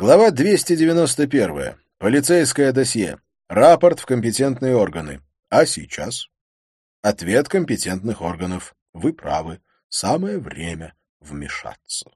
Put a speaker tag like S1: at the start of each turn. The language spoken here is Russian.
S1: Глава 291. Полицейское досье. Рапорт в компетентные органы. А сейчас? Ответ компетентных органов. Вы правы. Самое время вмешаться.